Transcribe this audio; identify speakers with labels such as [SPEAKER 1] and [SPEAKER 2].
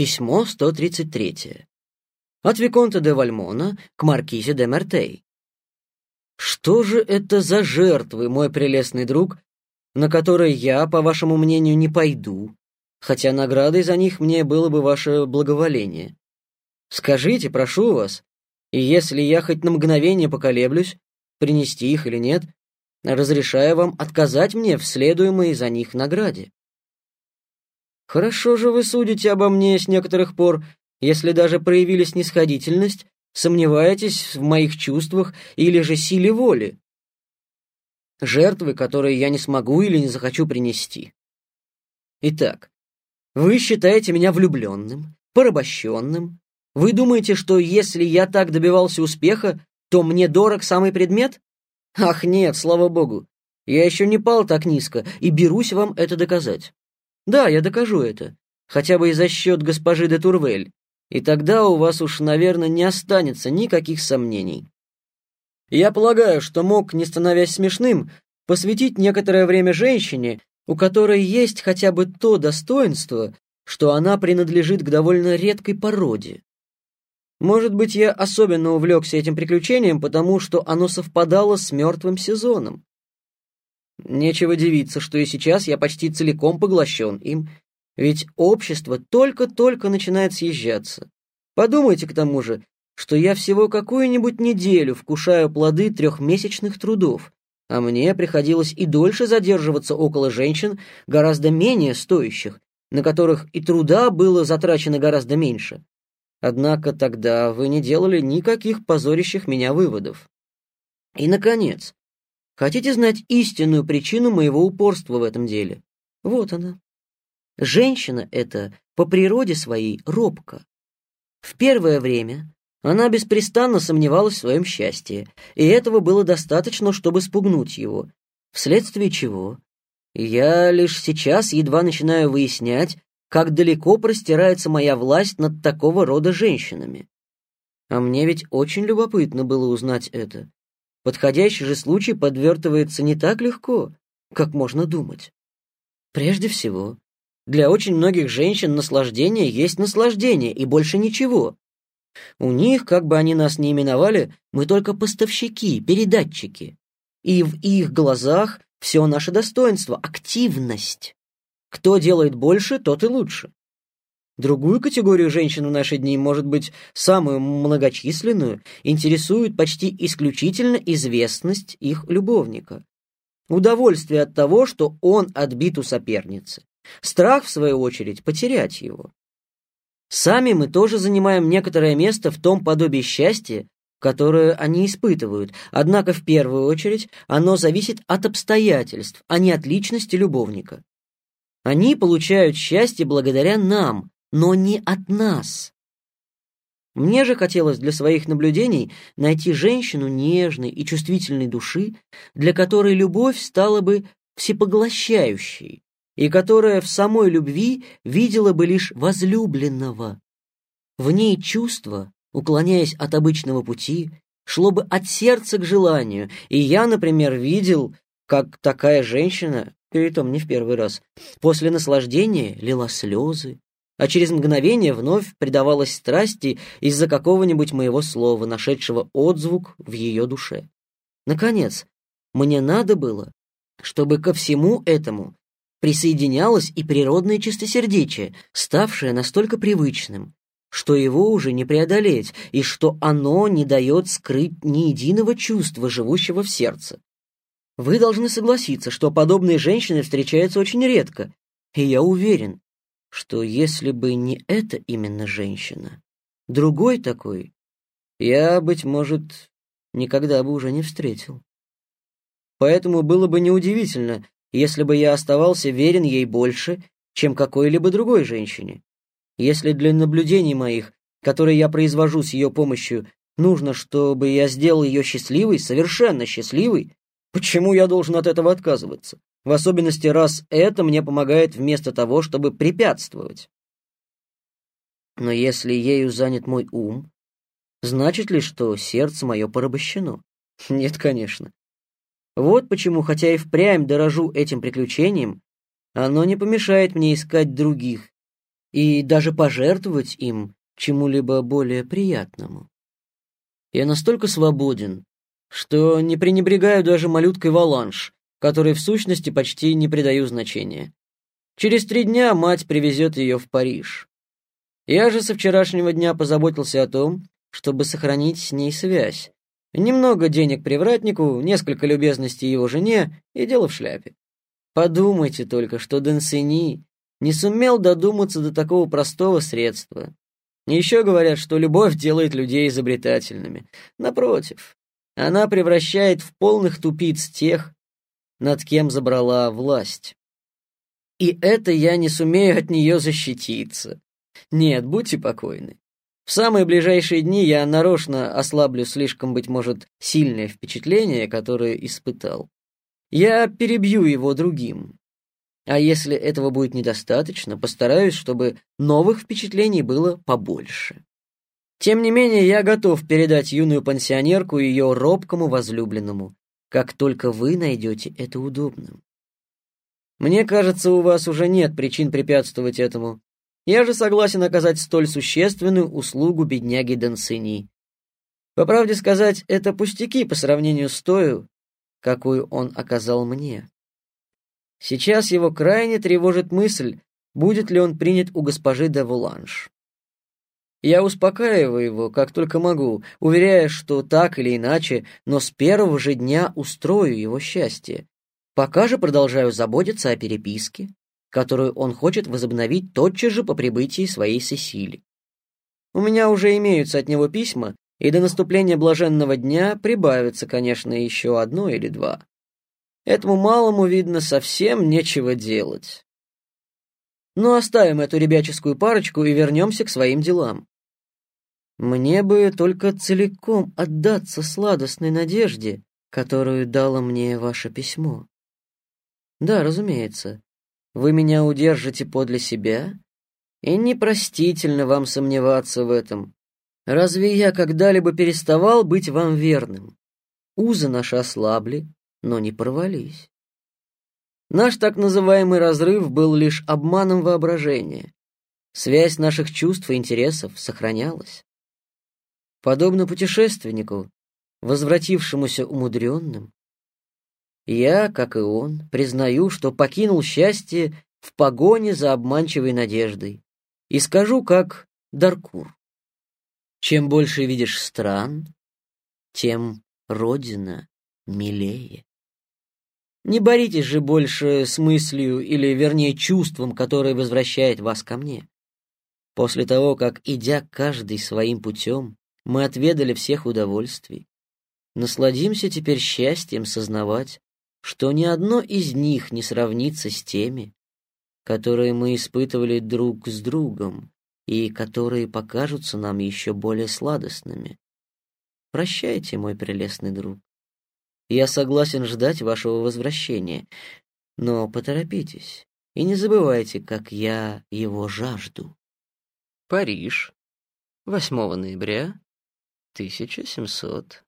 [SPEAKER 1] Письмо 133. От Виконта де Вальмона к Маркизе де Мертей. Что же это за жертвы, мой прелестный друг, на которые я, по вашему мнению, не пойду, хотя наградой за них мне было бы ваше благоволение? Скажите, прошу вас, и если я хоть на мгновение поколеблюсь, принести их или нет, разрешая вам отказать мне в следуемой за них награде. Хорошо же вы судите обо мне с некоторых пор, если даже проявили снисходительность, сомневаетесь в моих чувствах или же силе воли. Жертвы, которые я не смогу или не захочу принести. Итак, вы считаете меня влюбленным, порабощенным. Вы думаете, что если я так добивался успеха, то мне дорог самый предмет? Ах нет, слава богу, я еще не пал так низко и берусь вам это доказать. Да, я докажу это, хотя бы и за счет госпожи де Турвель, и тогда у вас уж, наверное, не останется никаких сомнений. Я полагаю, что мог, не становясь смешным, посвятить некоторое время женщине, у которой есть хотя бы то достоинство, что она принадлежит к довольно редкой породе. Может быть, я особенно увлекся этим приключением, потому что оно совпадало с мертвым сезоном. Нечего дивиться, что и сейчас я почти целиком поглощен им, ведь общество только-только начинает съезжаться. Подумайте к тому же, что я всего какую-нибудь неделю вкушаю плоды трехмесячных трудов, а мне приходилось и дольше задерживаться около женщин, гораздо менее стоящих, на которых и труда было затрачено гораздо меньше. Однако тогда вы не делали никаких позорящих меня выводов. И, наконец, Хотите знать истинную причину моего упорства в этом деле? Вот она. Женщина эта по природе своей робка. В первое время она беспрестанно сомневалась в своем счастье, и этого было достаточно, чтобы спугнуть его, вследствие чего я лишь сейчас едва начинаю выяснять, как далеко простирается моя власть над такого рода женщинами. А мне ведь очень любопытно было узнать это. Подходящий же случай подвертывается не так легко, как можно думать. Прежде всего, для очень многих женщин наслаждение есть наслаждение и больше ничего. У них, как бы они нас ни именовали, мы только поставщики, передатчики. И в их глазах все наше достоинство — активность. Кто делает больше, тот и лучше. Другую категорию женщин в наши дни, может быть, самую многочисленную, интересует почти исключительно известность их любовника. Удовольствие от того, что он отбит у соперницы. Страх, в свою очередь, потерять его. Сами мы тоже занимаем некоторое место в том подобии счастья, которое они испытывают, однако в первую очередь оно зависит от обстоятельств, а не от личности любовника. Они получают счастье благодаря нам, но не от нас. Мне же хотелось для своих наблюдений найти женщину нежной и чувствительной души, для которой любовь стала бы всепоглощающей, и которая в самой любви видела бы лишь возлюбленного. В ней чувство, уклоняясь от обычного пути, шло бы от сердца к желанию, и я, например, видел, как такая женщина, притом не в первый раз, после наслаждения лила слезы, а через мгновение вновь предавалась страсти из-за какого-нибудь моего слова, нашедшего отзвук в ее душе. Наконец, мне надо было, чтобы ко всему этому присоединялось и природное чистосердечие, ставшее настолько привычным, что его уже не преодолеть, и что оно не дает скрыть ни единого чувства, живущего в сердце. Вы должны согласиться, что подобные женщины встречаются очень редко, и я уверен, что если бы не эта именно женщина, другой такой, я, быть может, никогда бы уже не встретил. Поэтому было бы неудивительно, если бы я оставался верен ей больше, чем какой-либо другой женщине. Если для наблюдений моих, которые я произвожу с ее помощью, нужно, чтобы я сделал ее счастливой, совершенно счастливой, почему я должен от этого отказываться? В особенности, раз это мне помогает вместо того, чтобы препятствовать. Но если ею занят мой ум, значит ли, что сердце мое порабощено? Нет, конечно. Вот почему, хотя и впрямь дорожу этим приключением, оно не помешает мне искать других, и даже пожертвовать им чему-либо более приятному. Я настолько свободен, что не пренебрегаю даже малюткой Валанш, которой в сущности почти не придаю значения. Через три дня мать привезет ее в Париж. Я же со вчерашнего дня позаботился о том, чтобы сохранить с ней связь. Немного денег привратнику, несколько любезностей его жене и дело в шляпе. Подумайте только, что Денсени не сумел додуматься до такого простого средства. Еще говорят, что любовь делает людей изобретательными. Напротив, она превращает в полных тупиц тех, над кем забрала власть. И это я не сумею от нее защититься. Нет, будьте покойны. В самые ближайшие дни я нарочно ослаблю слишком, быть может, сильное впечатление, которое испытал. Я перебью его другим. А если этого будет недостаточно, постараюсь, чтобы новых впечатлений было побольше. Тем не менее, я готов передать юную пансионерку ее робкому возлюбленному, как только вы найдете это удобным. Мне кажется, у вас уже нет причин препятствовать этому. Я же согласен оказать столь существенную услугу бедняге Дансини. По правде сказать, это пустяки по сравнению с той, какую он оказал мне. Сейчас его крайне тревожит мысль, будет ли он принят у госпожи де Вуланж. Я успокаиваю его, как только могу, уверяя, что так или иначе, но с первого же дня устрою его счастье. Пока же продолжаю заботиться о переписке, которую он хочет возобновить тотчас же по прибытии своей Сесили. У меня уже имеются от него письма, и до наступления блаженного дня прибавится, конечно, еще одно или два. Этому малому, видно, совсем нечего делать. Но оставим эту ребяческую парочку и вернемся к своим делам. Мне бы только целиком отдаться сладостной надежде, которую дало мне ваше письмо. Да, разумеется, вы меня удержите подле себя, и непростительно вам сомневаться в этом. Разве я когда-либо переставал быть вам верным? Узы наши ослабли, но не порвались. Наш так называемый разрыв был лишь обманом воображения. Связь наших чувств и интересов сохранялась. Подобно путешественнику, возвратившемуся умудренным, я, как и он, признаю, что покинул счастье в погоне за обманчивой надеждой. И скажу, как Даркур. Чем больше видишь стран, тем Родина милее. Не боритесь же больше с мыслью или, вернее, чувством, которое возвращает вас ко мне. После того, как, идя каждый своим путем, мы отведали всех удовольствий. Насладимся теперь счастьем сознавать, что ни одно из них не сравнится с теми, которые мы испытывали друг с другом и которые покажутся нам еще более сладостными. Прощайте, мой прелестный друг. Я согласен ждать вашего возвращения, но поторопитесь и не забывайте, как я его жажду. Париж, 8 ноября 1700